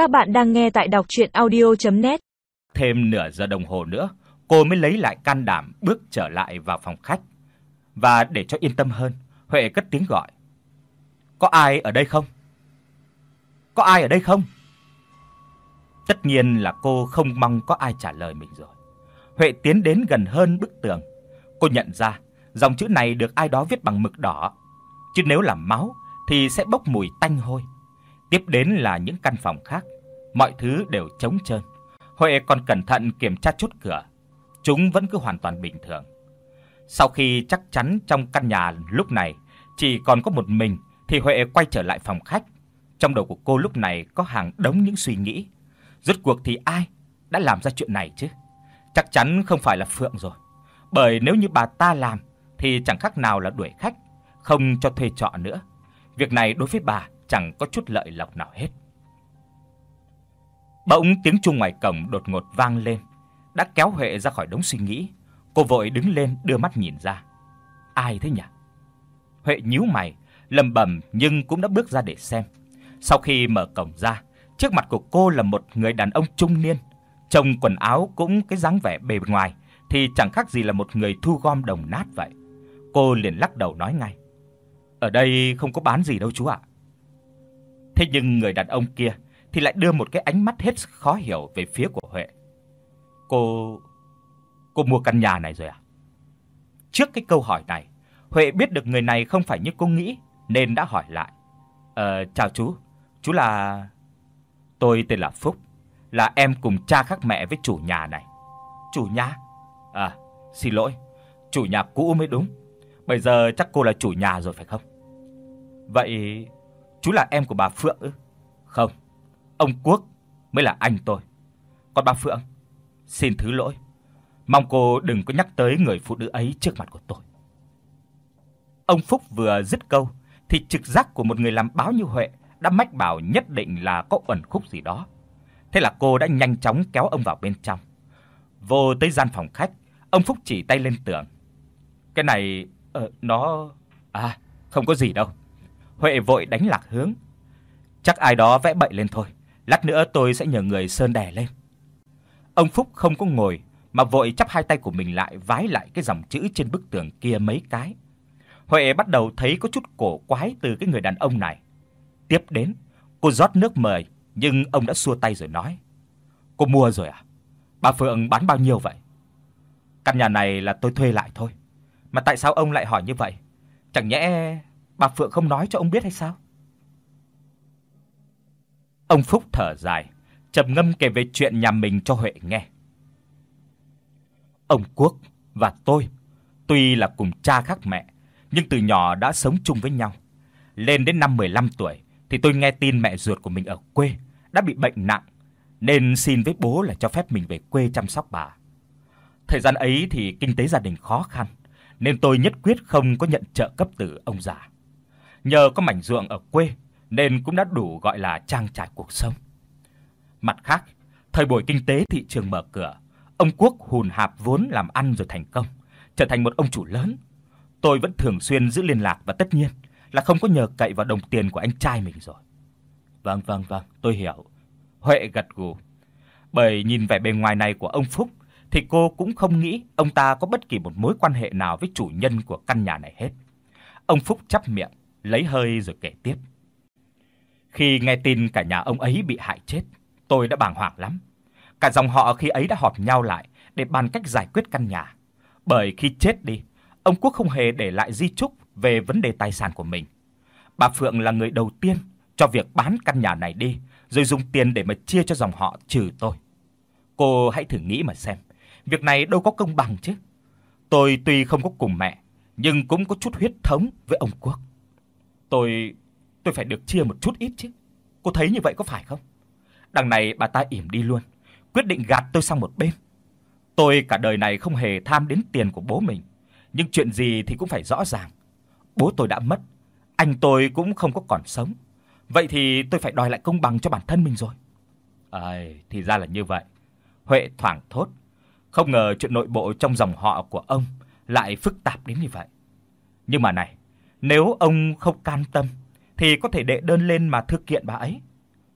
Các bạn đang nghe tại đọc audio net Thêm nửa giờ đồng hồ nữa, cô mới lấy lại can đảm bước trở lại vào phòng khách. Và để cho yên tâm hơn, Huệ cất tiếng gọi. "Có ai ở đây không? Có ai ở đây không?" Tất nhiên là cô không mong có ai trả lời mình rồi. Huệ tiến đến gần hơn bức tường. Cô nhận ra dòng chữ này được ai đó viết bằng mực đỏ, chứ nếu là máu thì sẽ bốc mùi tanh hôi. Tiếp đến là những căn phòng khác, mọi thứ đều trống trơn. Huệ còn cẩn thận kiểm tra chốt cửa, chúng vẫn cứ hoàn toàn bình thường. Sau khi chắc chắn trong căn nhà lúc này chỉ còn có một mình thì Huệ quay trở lại phòng khách. Trong đầu của cô lúc này có hàng đống những suy nghĩ. Rốt cuộc thì ai đã làm ra chuyện này chứ? Chắc chắn không phải là Phượng rồi. Bởi nếu như bà ta làm thì chẳng khác nào là đuổi khách, không cho thuê trọ nữa. Việc này đối với bà chẳng có chút lợi lộc nào hết. Bỗng tiếng chuông ngoài cổng đột ngột vang lên, đã kéo Huệ ra khỏi đống suy nghĩ. Cô vội đứng lên đưa mắt nhìn ra. Ai thế nhỉ? Huệ nhíu mày, lẩm bẩm nhưng cũng đã bước ra để xem. Sau khi mở cổng ra, trước mặt của cô là một người đàn ông trung niên, trông quần áo cũng cái dáng vẻ bề ngoài thì chẳng khác gì là một người thu gom đồng nát vậy. Cô liền lắc đầu nói ngay: "Ở đây không có bán gì đâu chú ạ." Thế nhưng người đàn ông kia thì lại đưa một cái ánh mắt hết sức khó hiểu về phía của Huệ. "Cô cô mua căn nhà này rồi à?" Trước cái câu hỏi này, Huệ biết được người này không phải như cô nghĩ nên đã hỏi lại. "Ờ chào chú, chú là Tôi tên là Phúc, là em cùng cha khác mẹ với chủ nhà này." "Chủ nhà?" "À, xin lỗi, chủ nhà cũ mới đúng. Bây giờ chắc cô là chủ nhà rồi phải không?" "Vậy chú là em của bà Phượng ư?" "Không, ông Quốc mới là anh tôi. Còn bà Phượng, xin thứ lỗi. Mong cô đừng có nhắc tới người phụ nữ ấy trước mặt của tôi." Ông Phúc vừa dứt câu thì trực giác của một người làm báo như Huệ đã mách bảo nhất định là có ẩn khúc gì đó. Thế là cô đã nhanh chóng kéo ông vào bên trong. Vô tới gian phòng khách, ông Phúc chỉ tay lên tường. Cái này ờ nó à không có gì đâu. Huệ vội đánh lạc hướng. Chắc ai đó vẽ bậy lên thôi, lát nữa tôi sẽ nhờ người sơn đè lên. Ông Phúc không có ngồi mà vội chắp hai tay của mình lại vái lại cái dòng chữ trên bức tường kia mấy cái. Huệ bắt đầu thấy có chút cổ quái từ cái người đàn ông này. Tiếp đến, cô rót nước mời, nhưng ông đã xua tay rồi nói: "Cô mua rồi à? Bà Phượng bán bao nhiêu vậy?" "Căn nhà này là tôi thuê lại thôi. Mà tại sao ông lại hỏi như vậy? Chẳng nhẽ bà Phượng không nói cho ông biết hay sao?" Ông Phúc thở dài, trầm ngâm kể về chuyện nhà mình cho Huệ nghe. Ông Quốc và tôi tuy là cùng cha khác mẹ, nhưng từ nhỏ đã sống chung với nhau. Lên đến năm 15 tuổi thì tôi nghe tin mẹ ruột của mình ở quê đã bị bệnh nặng nên xin với bố là cho phép mình về quê chăm sóc bà. Thời gian ấy thì kinh tế gia đình khó khăn nên tôi nhất quyết không có nhận trợ cấp từ ông già. Nhờ có mảnh ruộng ở quê nên cũng đã đủ gọi là trang trải cuộc sống. Mặt khác, thời buổi kinh tế thị trường mở cửa, ông Quốc hùn hạp vốn làm ăn rồi thành công, trở thành một ông chủ lớn. Tôi vẫn thường xuyên giữ liên lạc và tất nhiên là không có nhờ cậy vào đồng tiền của anh trai mình rồi. Vâng vâng vâng, tôi hiểu. Huệ gật gù. Bởi nhìn vẻ bề ngoài này của ông Phúc thì cô cũng không nghĩ ông ta có bất kỳ một mối quan hệ nào với chủ nhân của căn nhà này hết. Ông Phúc chắp miệng, lấy hơi rồi kể tiếp. Khi nghe tin cả nhà ông ấy bị hại chết, tôi đã bàng hoàng lắm. Cả dòng họ khi ấy đã họp nhau lại để bàn cách giải quyết căn nhà. Bởi khi chết đi, ông Quốc không hề để lại di chúc về vấn đề tài sản của mình. Bà Phượng là người đầu tiên cho việc bán căn nhà này đi, rồi dùng tiền để mà chia cho dòng họ trừ tôi. Cô hãy thử nghĩ mà xem, việc này đâu có công bằng chứ. Tôi tuy không có cùng mẹ, nhưng cũng có chút huyết thống với ông Quốc. Tôi tôi phải được chia một chút ít chứ. Cô thấy như vậy có phải không? Đằng này bà ta ỉm đi luôn, quyết định gạt tôi sang một bên. Tôi cả đời này không hề tham đến tiền của bố mình, nhưng chuyện gì thì cũng phải rõ ràng. Bố tôi đã mất, anh tôi cũng không có còn sống. Vậy thì tôi phải đòi lại công bằng cho bản thân mình rồi. Ai, thì ra là như vậy. Huệ thoảng thốt, không ngờ chuyện nội bộ trong dòng họ của ông lại phức tạp đến như vậy. Nhưng mà này, nếu ông không can tâm, thì có thể đệ đơn lên mà thư kiện bà ấy.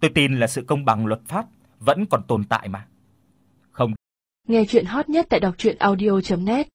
Tôi tin là sự công bằng luật pháp vẫn còn tồn tại mà. Không. Nghe truyện hot nhất tại doctruyenaudio.net